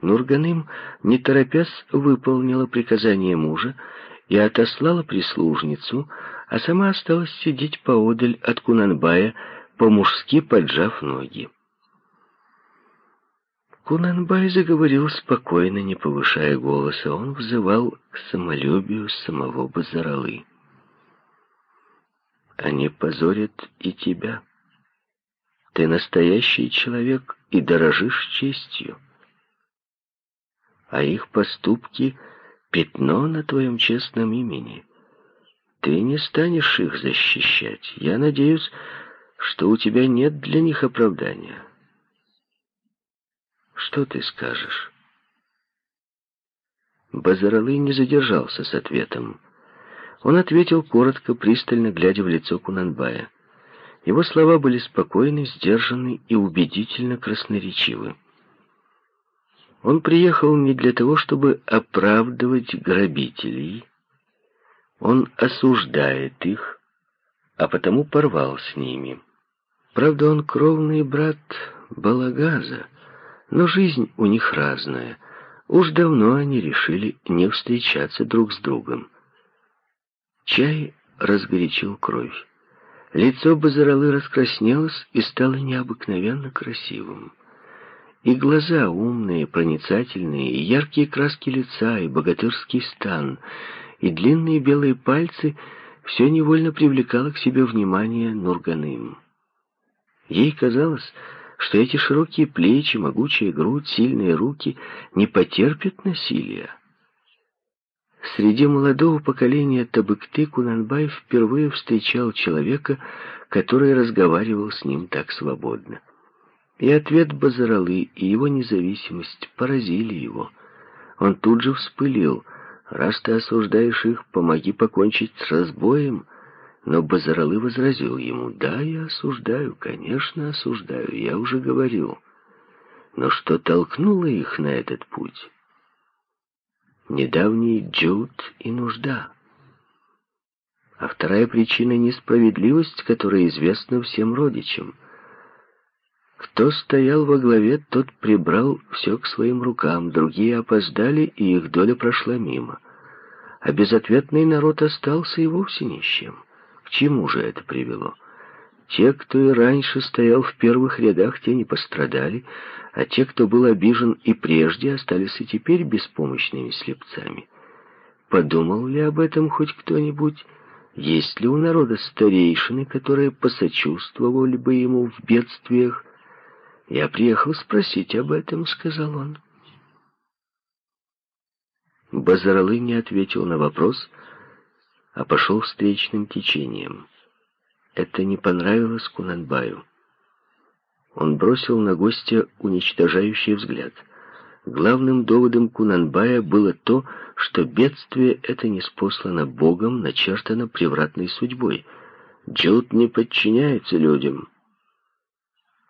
Нурганым, не торопясь, выполнила приказание мужа и отослала прислужницу, а сама осталась сидеть поодаль от Кунанбая, по-мужски поджав ноги. Кунанбай заговорил спокойно, не повышая голоса. Он взывал к самолюбию самого Базаралы. «Они позорят и тебя. Ты настоящий человек и дорожишь честью. А их поступки — пятно на твоем честном имени. Ты не станешь их защищать. Я надеюсь, что у тебя нет для них оправдания. Что ты скажешь? Базаралы не задержался с ответом. Он ответил коротко, пристально глядя в лицо Кунанбая. Его слова были спокойны, сдержаны и убедительно красноречивы. Он приехал не для того, чтобы оправдывать грабителей. Он осуждает их, а потому порвал с ними. Правда, он кровный брат Балагаза, но жизнь у них разная. Уж давно они решили не встречаться друг с другом. Чай разгорячил кровь. Лицо Базаралы раскраснелось и стало необыкновенно красивым. И глаза умные, проницательные, и яркие краски лица, и богатырский стан, и длинные белые пальцы — все невольно привлекало к себе внимание Нурганым. Ей казалось, что эти широкие плечи, могучая грудь, сильные руки не потерпят насилия. Среди молодого поколения Табыкты Кунанбай впервые встречал человека, который разговаривал с ним так свободно. И ответ Базаралы и его независимость поразили его. Он тут же вспылил. «Раз ты осуждаешь их, помоги покончить с разбоем», но Базаралы возразил ему, «Да, я осуждаю, конечно, осуждаю, я уже говорил. Но что толкнуло их на этот путь? Недавний джут и нужда. А вторая причина — несправедливость, которая известна всем родичам. Кто стоял во главе, тот прибрал все к своим рукам, другие опоздали, и их доля прошла мимо. А безответный народ остался и вовсе ни с чем. К чему же это привело? Те, кто и раньше стоял в первых рядах, те не пострадали, а те, кто был обижен и прежде, остались и теперь беспомощными слепцами. Подумал ли об этом хоть кто-нибудь? Есть ли у народа старейшины, которые посочувствовали бы ему в бедствиях? «Я приехал спросить об этом», — сказал он. Базаралы не ответил на вопрос, — а пошел встречным течением. Это не понравилось Кунанбаю. Он бросил на гостя уничтожающий взгляд. Главным доводом Кунанбая было то, что бедствие это не спослано Богом, начертано превратной судьбой. Джуд не подчиняется людям.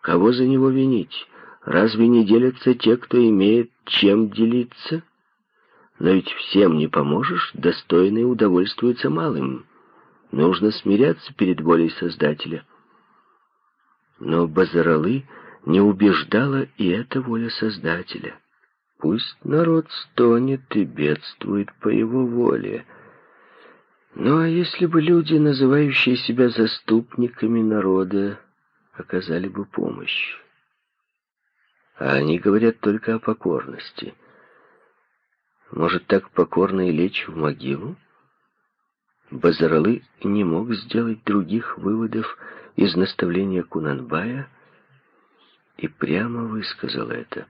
Кого за него винить? Разве не делятся те, кто имеет чем делиться? Но ведь всем не поможешь, достойные удовольствуются малым. Нужно смиряться перед волей Создателя. Но Базаралы не убеждала и эта воля Создателя. Пусть народ стонет и бедствует по его воле. Ну а если бы люди, называющие себя заступниками народа, оказали бы помощь? А они говорят только о покорности — может, так покорно и лечь в могилу? Базаралы не мог сделать других выводов из наставления Кунанбая и прямо высказал это.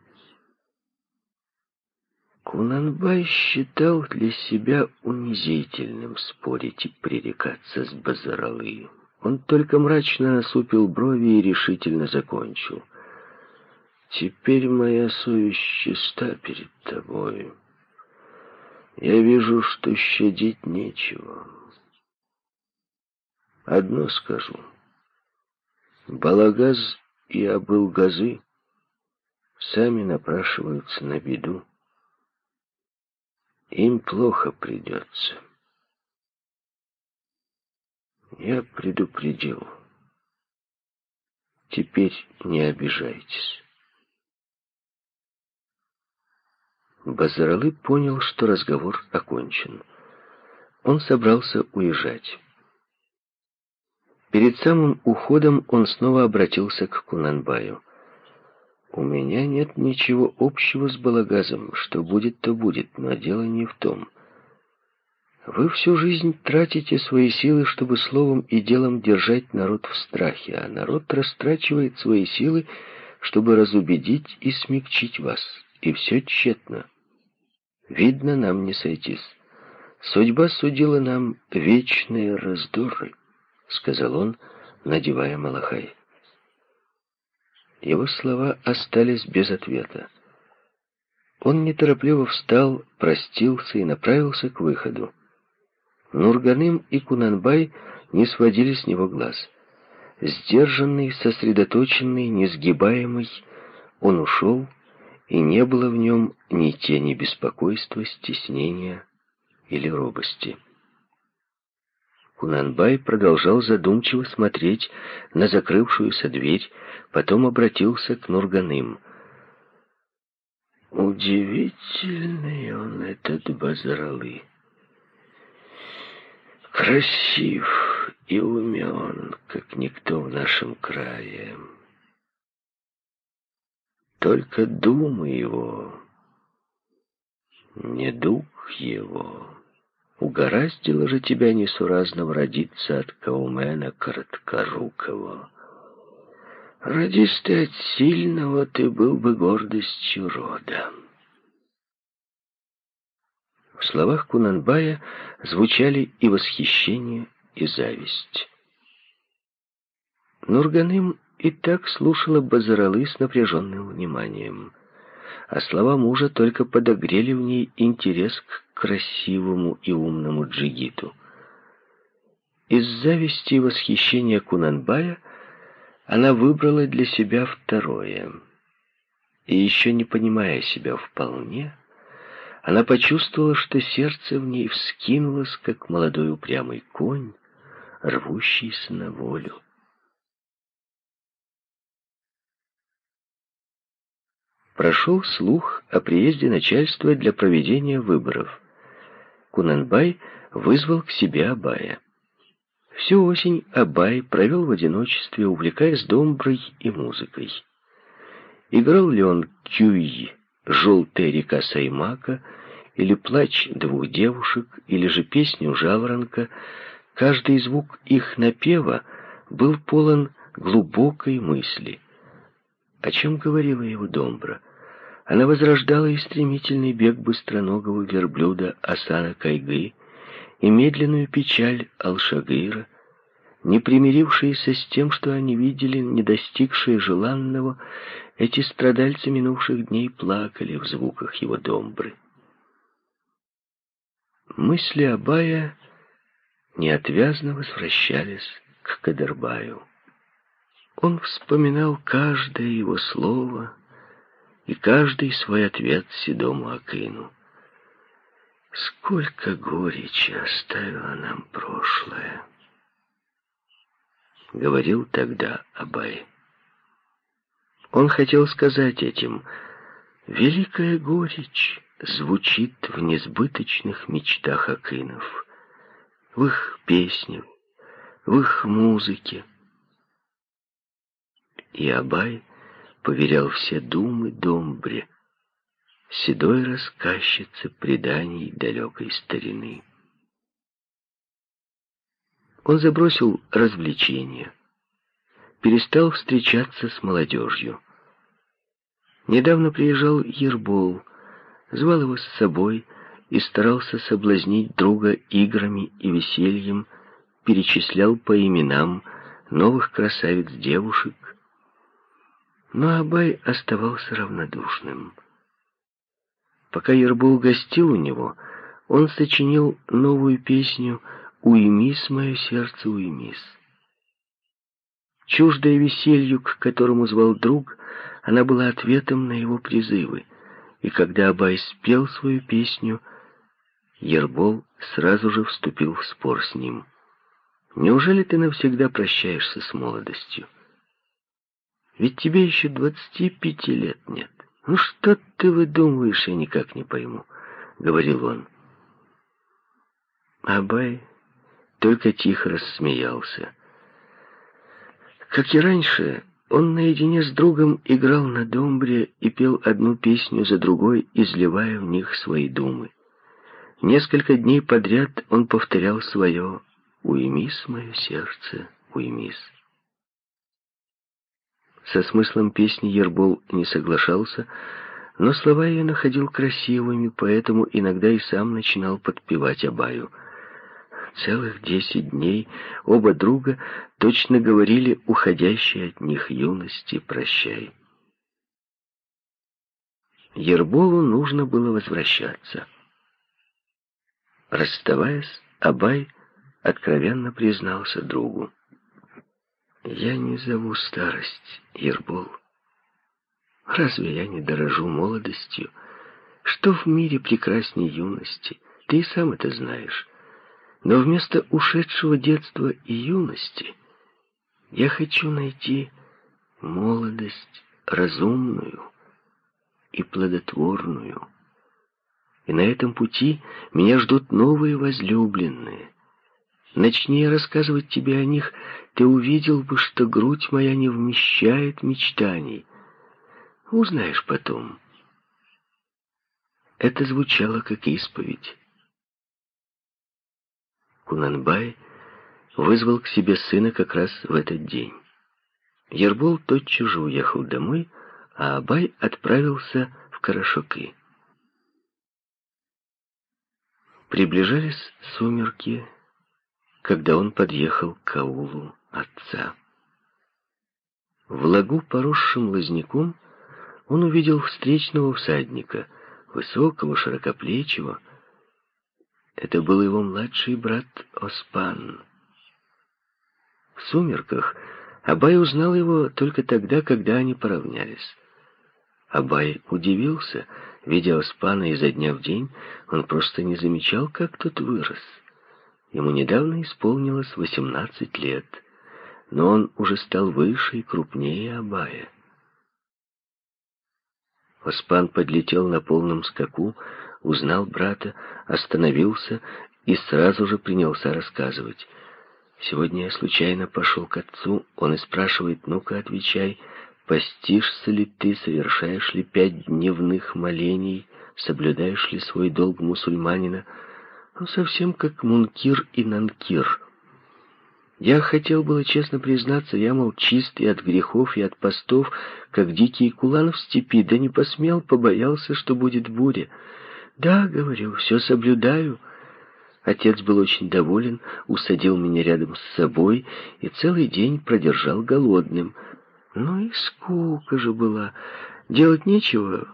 Кунанбай считал для себя унизительным спорить и пререкаться с Базаралы. Он только мрачно насупил брови и решительно закончил. «Теперь моя совесть чиста перед тобой». Я вижу, что щадить нечего. Одно скажу. Балагаз и Абылгазы сами напрашиваются на беду. Им плохо придется. Я предупредил. Теперь не обижайтесь. Базаралы понял, что разговор окончен. Он собрался уезжать. Перед самым уходом он снова обратился к Кунанбаю. «У меня нет ничего общего с балагазом. Что будет, то будет, но дело не в том. Вы всю жизнь тратите свои силы, чтобы словом и делом держать народ в страхе, а народ растрачивает свои силы, чтобы разубедить и смягчить вас. И все тщетно. Видно, нам не сойтись. Судьба судила нам вечные раздоры». — сказал он, надевая малахай. Его слова остались без ответа. Он неторопливо встал, простился и направился к выходу. Нурганым и Кунанбай не сводили с него глаз. Сдержанный, сосредоточенный, несгибаемый, он ушел, и не было в нем ни тени беспокойства, стеснения или робости. Кунанбай продолжал задумчиво смотреть на закрывшуюся дверь, потом обратился к Нурганым. «Удивительный он, этот Базаралы. Красив и умен, как никто в нашем крае. Только думы его, не дух его». Угораздило же тебя несуразно родиться от Каумена Короткорукого. Родись ты от сильного, ты был бы гордостью рода. В словах Кунанбая звучали и восхищение, и зависть. Нурганым и так слушала Базаралы с напряженным вниманием а слова мужа только подогрели в ней интерес к красивому и умному джигиту. Из зависти и восхищения Кунанбая она выбрала для себя второе. И еще не понимая себя вполне, она почувствовала, что сердце в ней вскинулось, как молодой упрямый конь, рвущийся на волю. прошел слух о приезде начальства для проведения выборов. Кунанбай вызвал к себе Абая. Всю осень Абай провел в одиночестве, увлекаясь домброй и музыкой. Играл ли он кюй, желтая река Саймака, или плач двух девушек, или же песню жаворонка, каждый звук их напева был полон глубокой мысли. О чем говорила его домбра? Она возрождала и стремительный бег быстроногого верблюда Асана Кайгы, и медленную печаль Алшагыра, не примирившиеся с тем, что они видели, не достигшие желанного, эти страдальцы минувших дней плакали в звуках его домбры. Мысли Абая неотвязно возвращались к Кадербаю. Он вспоминал каждое его слово, и каждый свой ответ седому Акину. Сколько горечи оставило нам прошлое, говорил тогда Абай. Он хотел сказать этим, великая горечь звучит в несбыточных мечтах Акинов, в их песнях, в их музыке. И Абай поверял все думы Домбре, седой рассказчице преданий далекой старины. Он забросил развлечения, перестал встречаться с молодежью. Недавно приезжал Ербол, звал его с собой и старался соблазнить друга играми и весельем, перечислял по именам новых красавиц-девушек, но Абай оставался равнодушным. Пока Ербол гостил у него, он сочинил новую песню «Уймись, мое сердце, уймись». Чуждая веселью, к которому звал друг, она была ответом на его призывы, и когда Абай спел свою песню, Ербол сразу же вступил в спор с ним. «Неужели ты навсегда прощаешься с молодостью?» Ведь тебе еще двадцати пяти лет нет. «Ну что ты выдумываешь, я никак не пойму», — говорил он. Абай только тихо рассмеялся. Как и раньше, он наедине с другом играл на домбре и пел одну песню за другой, изливая в них свои думы. Несколько дней подряд он повторял свое «Уймись, мое сердце, уймись». Со смыслом песни Ербол не соглашался, но слова ее находил красивыми, поэтому иногда и сам начинал подпевать Абаю — Целых десять дней оба друга точно говорили уходящей от них юности «прощай». Ерболу нужно было возвращаться. Расставаясь, Абай откровенно признался другу. «Я не зову старость, Ербол. Разве я не дорожу молодостью? Что в мире прекрасней юности? Ты сам это знаешь. Но вместо ушедшего детства и юности я хочу найти молодость разумную и плодотворную. И на этом пути меня ждут новые возлюбленные. Начни я рассказывать тебе о них, ты увидел бы, что грудь моя не вмещает мечтаний. Узнаешь потом. Это звучало как исповедь. Кунанбай вызвал к себе сына как раз в этот день. Ербол тотчас же уехал домой, а Абай отправился в Карашоки. Приближались сумерки, когда он подъехал к аулу отца. В лагу, поросшим лозняком, он увидел встречного всадника, высокого, широкоплечего, это был его младший брат Оспан. В сумерках Абай узнал его только тогда, когда они поравнялись. Абай удивился, видя Оспана изо дня в день, он просто не замечал, как тот вырос. Ему недавно исполнилось восемнадцать лет, но он уже стал выше и крупнее Абая. Оспан подлетел на полном скаку, узнал брата, остановился и сразу же принялся рассказывать. Сегодня я случайно пошел к отцу, он и спрашивает, ну-ка отвечай, постишься ли ты, совершаешь ли пять дневных молений, соблюдаешь ли свой долг мусульманина, ну, совсем как Мункир и Нанкир. Я хотел было честно признаться, я, мол, чист и от грехов, и от постов, как дикий кулан в степи, да не посмел, побоялся, что будет буря. «Да, — говорю, — все соблюдаю». Отец был очень доволен, усадил меня рядом с собой и целый день продержал голодным. Ну и скука же была, делать нечего.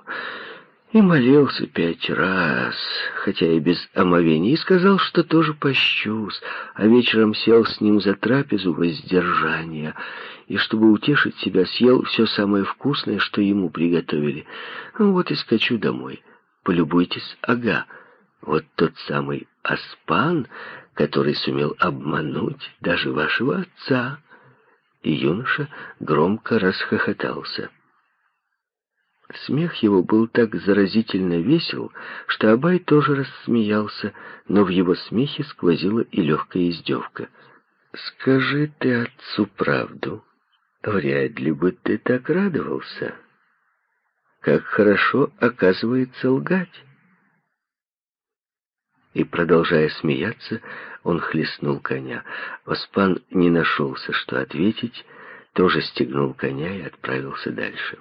И молился пять раз, хотя и без омовений, и сказал, что тоже пощусь, а вечером сел с ним за трапезу воздержания, и, чтобы утешить себя, съел все самое вкусное, что ему приготовили. Ну вот и скачу домой». Полюбуйтесь, ага, вот тот самый Аспан, который сумел обмануть даже вашего отца. И юноша громко расхохотался. Смех его был так заразительно весел, что Абай тоже рассмеялся, но в его смехе сквозила и легкая издевка. «Скажи ты отцу правду. Вряд ли бы ты так радовался». Как хорошо, оказывается, лгать. И, продолжая смеяться, он хлестнул коня. Оспан не нашелся, что ответить, тоже стегнул коня и отправился дальше.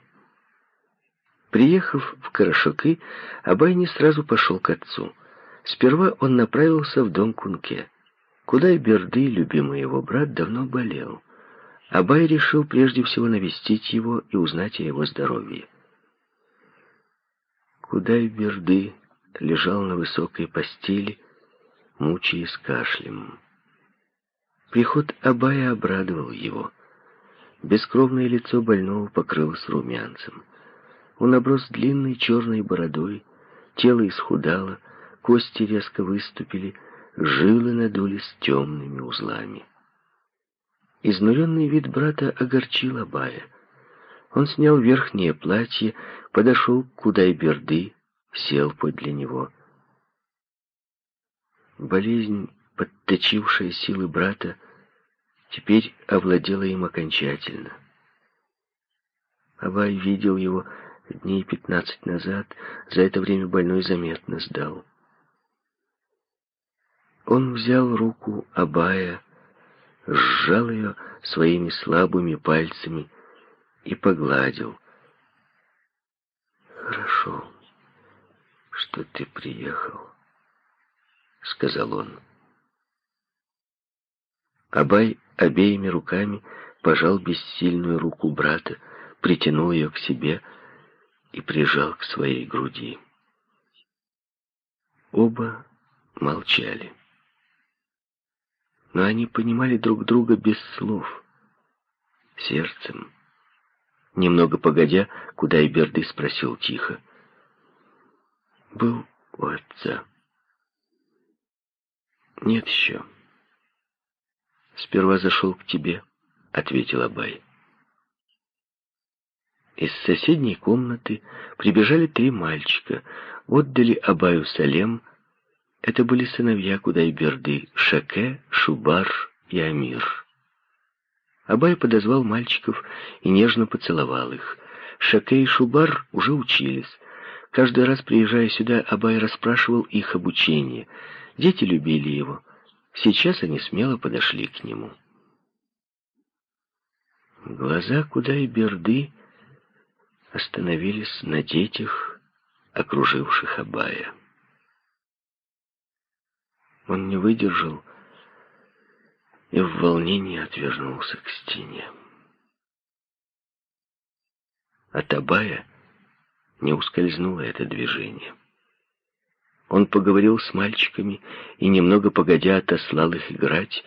Приехав в Карашоки, Абай не сразу пошел к отцу. Сперва он направился в дом Кунке. Куда и Берды, любимый его брат, давно болел. Абай решил прежде всего навестить его и узнать о его здоровье. Кудай-Берды лежал на высокой постели, мучаясь кашлем. Приход Абая обрадовал его. Бескровное лицо больного покрылось румянцем. Он оброс длинной черной бородой, тело исхудало, кости резко выступили, жилы надулись темными узлами. Изнуренный вид брата огорчил Абая. Он снял верхнее платье, подошел к Кудайберды, сел подле него. Болезнь, подточившая силы брата, теперь овладела им окончательно. Абай видел его дней пятнадцать назад, за это время больной заметно сдал. Он взял руку Абая, сжал ее своими слабыми пальцами и погладил. «Хорошо, что ты приехал», — сказал он. Абай обеими руками пожал бессильную руку брата, притянул ее к себе и прижал к своей груди. Оба молчали. Но они понимали друг друга без слов, сердцем. Немного погодя, куда и Берды спросил тихо. «Был у отца?» «Нет еще». «Сперва зашел к тебе», — ответил Абай. Из соседней комнаты прибежали три мальчика, отдали Абаю Салем. Это были сыновья Кудайберды, Шаке, Шубар и Амир. Абай подозвал мальчиков и нежно поцеловал их. Шаке и Шубар уже учились. Каждый раз, приезжая сюда, Абай расспрашивал их об учении. Дети любили его. Сейчас они смело подошли к нему. Глаза Кудайберды остановились на детях, окруживших Абая. Он не выдержал и в волнении отвернулся к стене. От Абая не ускользнуло это движение. Он поговорил с мальчиками и, немного погодя, отослал их играть,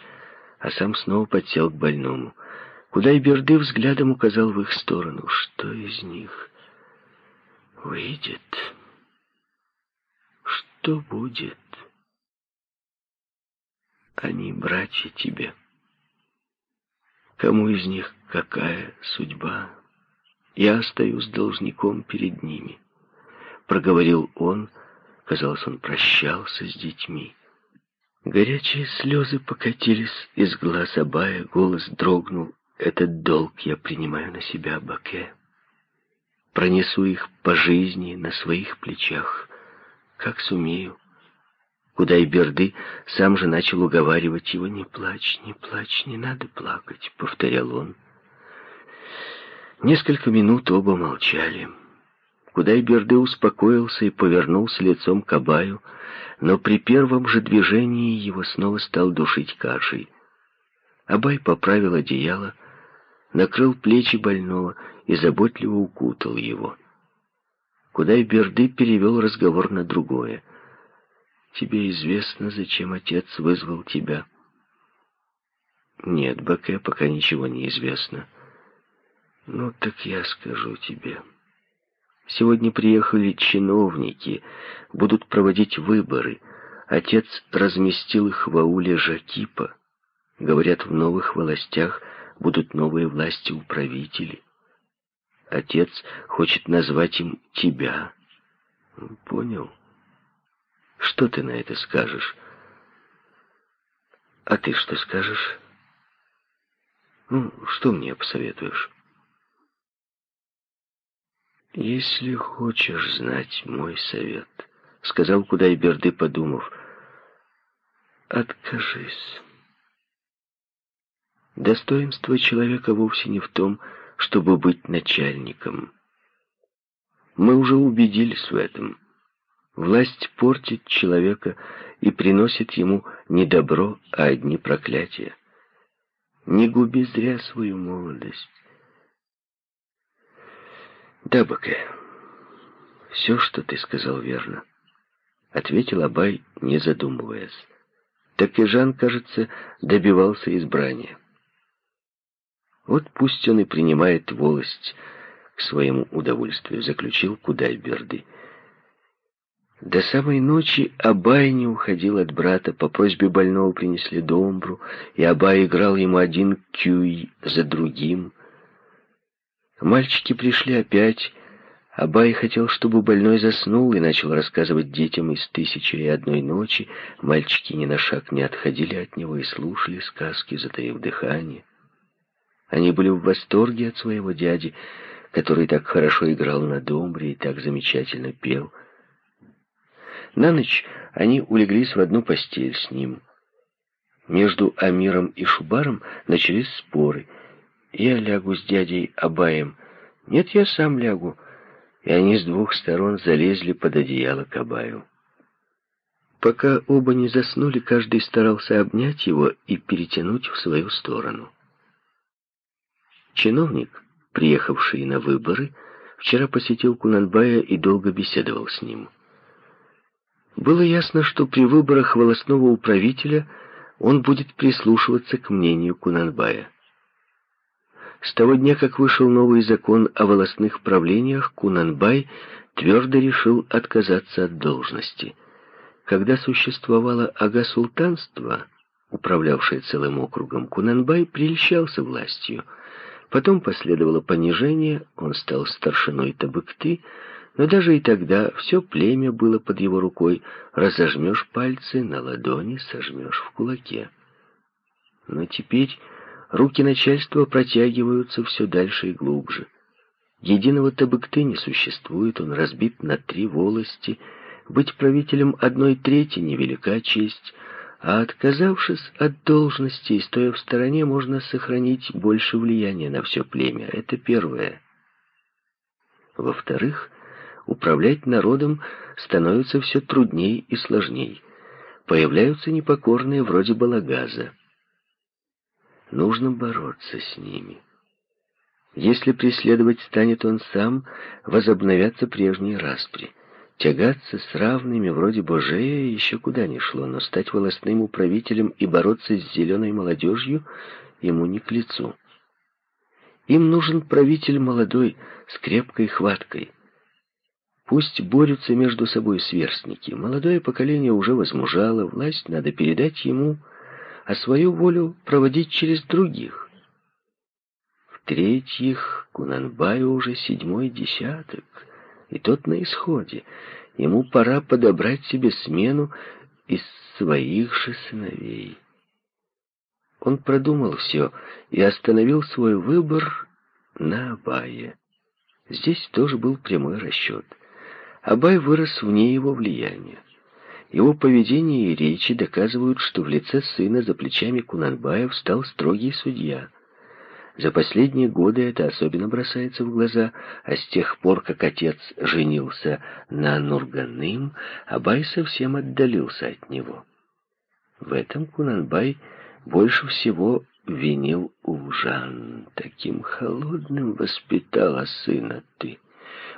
а сам снова подсел к больному — куда и Берды взглядом указал в их сторону. Что из них выйдет? Что будет? Они братья тебе. Кому из них какая судьба? Я остаюсь должником перед ними. Проговорил он, казалось, он прощался с детьми. Горячие слезы покатились из глаз Абая, голос дрогнул, этот долг я принимаю на себя, Баке. Пронесу их по жизни на своих плечах, как сумею. Куда и Берды сам же начал уговаривать его, «Не плачь, не плачь, не надо плакать», — повторял он. Несколько минут оба молчали. Куда Берды успокоился и повернулся лицом к Абаю, но при первом же движении его снова стал душить кашей. Абай поправил одеяло, накрыл плечи больного и заботливо укутал его. Куда Берды перевел разговор на другое. «Тебе известно, зачем отец вызвал тебя?» «Нет, Баке, пока ничего не известно». «Ну, так я скажу тебе. Сегодня приехали чиновники, будут проводить выборы. Отец разместил их в ауле Жакипа. Говорят, в новых властях будут новые власти управители. Отец хочет назвать им тебя. Понял? Что ты на это скажешь? А ты что скажешь? Ну, что мне посоветуешь? Если хочешь знать мой совет, сказал Кудайберды, подумав, откажись. Достоинство человека вовсе не в том, чтобы быть начальником. Мы уже убедились в этом. Власть портит человека и приносит ему не добро, а одни проклятия. Не губи зря свою молодость. Да, Баке, все, что ты сказал, верно, — ответил Абай, не задумываясь. Так и Жан, кажется, добивался избрания. Вот пусть он и принимает волость к своему удовольствию, заключил Кудайберды. До самой ночи Абай не уходил от брата. По просьбе больного принесли домбру, и Абай играл ему один кюй за другим. Мальчики пришли опять. Абай хотел, чтобы больной заснул, и начал рассказывать детям из «Тысячи и одной ночи». Мальчики ни на шаг не отходили от него и слушали сказки, затаив дыхание. Они были в восторге от своего дяди, который так хорошо играл на домбре и так замечательно пел. На ночь они улеглись в одну постель с ним. Между Амиром и Шубаром начались споры. «Я лягу с дядей Абаем». «Нет, я сам лягу». И они с двух сторон залезли под одеяло к Абаю. Пока оба не заснули, каждый старался обнять его и перетянуть в свою сторону. Чиновник, приехавший на выборы, вчера посетил Кунанбая и долго беседовал с ним. Было ясно, что при выборах волосного управителя он будет прислушиваться к мнению Кунанбая. С того дня, как вышел новый закон о волосных правлениях, Кунанбай твердо решил отказаться от должности. Когда существовало ага-султанство, управлявшее целым округом, Кунанбай прельщался властью – Потом последовало понижение, он стал старшиной Табыкты, но даже и тогда все племя было под его рукой. Разожмешь пальцы на ладони, сожмешь в кулаке. Но теперь руки начальства протягиваются все дальше и глубже. Единого Табыкты не существует, он разбит на три волости. Быть правителем одной трети невелика честь — а отказавшись от должности и стоя в стороне, можно сохранить больше влияния на все племя. Это первое. Во-вторых, управлять народом становится все трудней и сложней. Появляются непокорные вроде Балагаза. Нужно бороться с ними. Если преследовать станет он сам, возобновятся прежние распри. Тягаться с равными вроде Божея еще куда ни шло, но стать волостным управителем и бороться с зеленой молодежью ему не к лицу. Им нужен правитель молодой, с крепкой хваткой. Пусть борются между собой сверстники. Молодое поколение уже возмужало, власть надо передать ему, а свою волю проводить через других. В-третьих, Кунанбаю уже седьмой десяток — и тот на исходе. Ему пора подобрать себе смену из своих же сыновей. Он продумал все и остановил свой выбор на Абае. Здесь тоже был прямой расчет. Абай вырос вне его влияния. Его поведение и речи доказывают, что в лице сына за плечами Кунанбая встал строгий судья. За последние годы это особенно бросается в глаза, а с тех пор, как отец женился на Нурганым, Абай совсем отдалился от него. В этом Кунанбай больше всего винил Ужан. Таким холодным воспитала сына ты.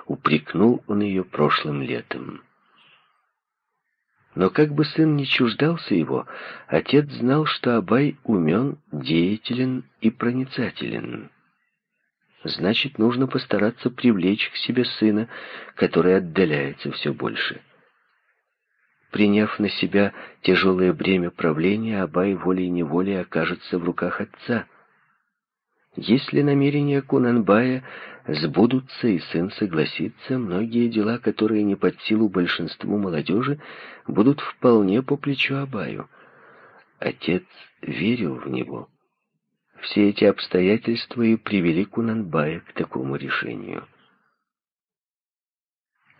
Упрекнул он ее прошлым летом. Но как бы сын не чуждался его, отец знал, что Абай умен, деятелен и проницателен. Значит, нужно постараться привлечь к себе сына, который отдаляется все больше. Приняв на себя тяжелое бремя правления, Абай волей-неволей окажется в руках отца — если намерения Кунанбая сбудутся и сын согласится, многие дела, которые не под силу большинству молодежи, будут вполне по плечу Абаю. Отец верил в него. Все эти обстоятельства и привели Кунанбая к такому решению.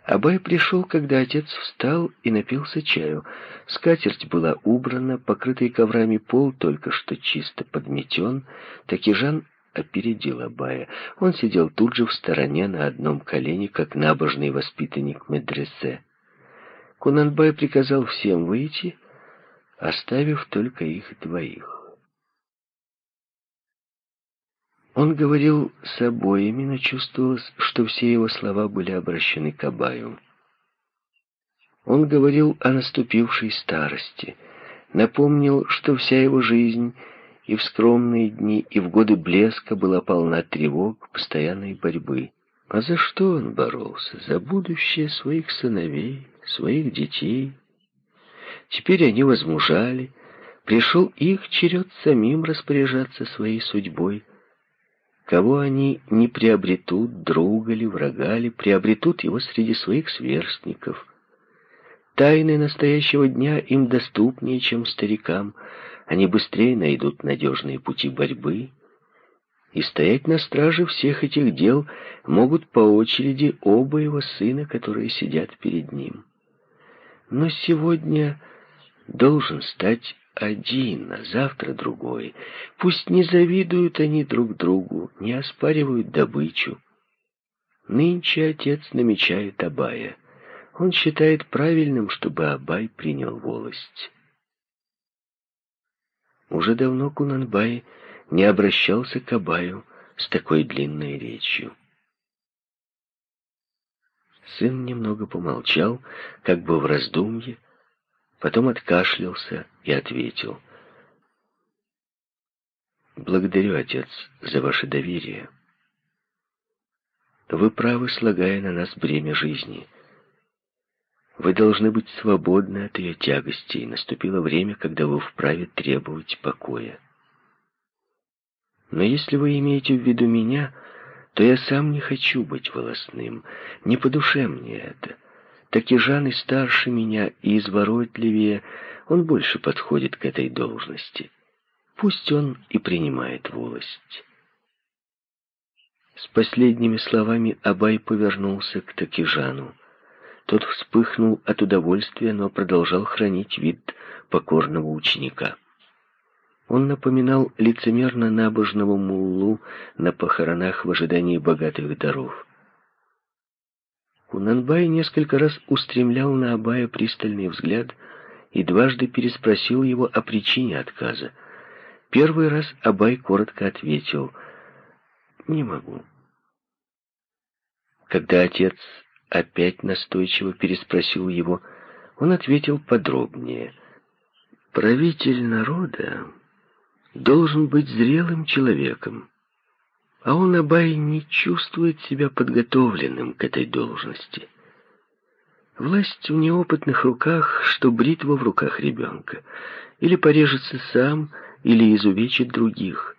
Абай пришел, когда отец встал и напился чаю. Скатерть была убрана, покрытый коврами пол только что чисто подметен. Такижан опередил Абая. Он сидел тут же в стороне на одном колене, как набожный воспитанник медресе. Кунанбай приказал всем выйти, оставив только их двоих. Он говорил с обоими, но чувствовалось, что все его слова были обращены к Абаю. Он говорил о наступившей старости, напомнил, что вся его жизнь — и в скромные дни, и в годы блеска была полна тревог, постоянной борьбы. А за что он боролся? За будущее своих сыновей, своих детей. Теперь они возмужали, пришел их черед самим распоряжаться своей судьбой. кого они не приобретут, друга ли, врага ли, приобретут его среди своих сверстников. Тайны настоящего дня им доступнее, чем старикам. Они быстрее найдут надежные пути борьбы. И стоять на страже всех этих дел могут по очереди оба его сына, которые сидят перед ним. Но сегодня должен стать один, а завтра другой. Пусть не завидуют они друг другу, не оспаривают добычу. Нынче отец намечает Абая. Он считает правильным, чтобы Абай принял волость. Уже давно Кунанбай не обращался к Абаю с такой длинной речью. Сын немного помолчал, как бы в раздумье, потом откашлялся и ответил. «Благодарю, отец, за ваше доверие. Вы правы, слагая на нас бремя жизни. Вы должны быть свободны от ее тягости, и наступило время, когда вы вправе требовать покоя. Но если вы имеете в виду меня, то я сам не хочу быть волосным, не по душе мне это». Так и Жан и старше меня, и изворотливее, он больше подходит к этой должности. Пусть он и принимает волость. С последними словами Абай повернулся к Такижану. Тот вспыхнул от удовольствия, но продолжал хранить вид покорного ученика. Он напоминал лицемерно набожного муллу на похоронах в ожидании богатых даров. Кунанбай несколько раз устремлял на Абая пристальный взгляд и дважды переспросил его о причине отказа. Первый раз Абай коротко ответил «Не могу». Когда отец опять настойчиво переспросил его, он ответил подробнее. «Правитель народа должен быть зрелым человеком, а он, Абай, не чувствует себя подготовленным к этой должности. Власть в неопытных руках, что бритва в руках ребенка. Или порежется сам, или изувечит других.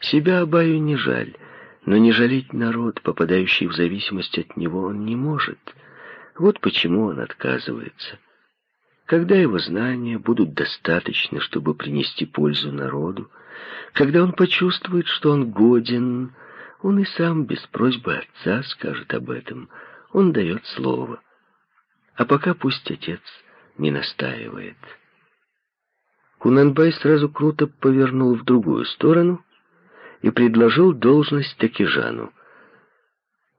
Себя Абаю не жаль, но не жалеть народ, попадающий в зависимость от него, он не может. Вот почему он отказывается. Когда его знания будут достаточны, чтобы принести пользу народу, когда он почувствует, что он годен, он и сам без просьбы отца скажет об этом. Он дает слово. А пока пусть отец не настаивает. Кунанбай сразу круто повернул в другую сторону и предложил должность Такижану.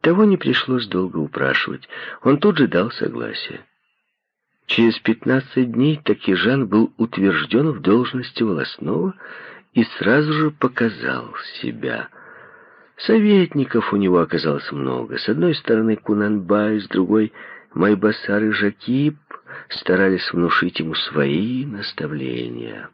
Того не пришлось долго упрашивать. Он тут же дал согласие. Через пятнадцать дней Такижан был утвержден в должности волосного и сразу же показал себя. Советников у него оказалось много. С одной стороны Кунанбай, с другой Майбасар и Жакип старались внушить ему свои наставления.